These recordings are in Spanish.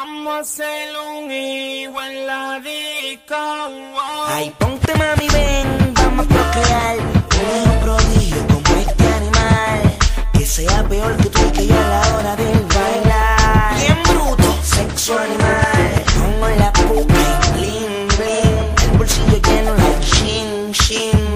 vamos a hacer un higo en la disco. Ay, ponte mami, ven, vamos a procrear. Un prodigio como este animal. Que sea peor que tú y que yo a la hora del bailar. Bien bruto, sexo animal. Pongo la puta y bling, bling. El bolsillo lleno de chin, chin.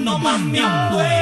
no más me han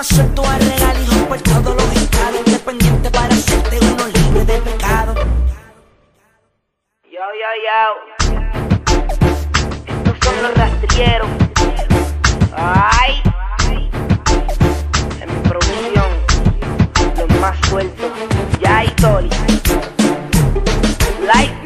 más suelto a regalijo por todos los estados. Independiente para hacerte uno libre de pecado. Yo, yo, yo. Estos son los rastrieros. Ay. En mi producción, los más sueltos. Ya y Toli. Like.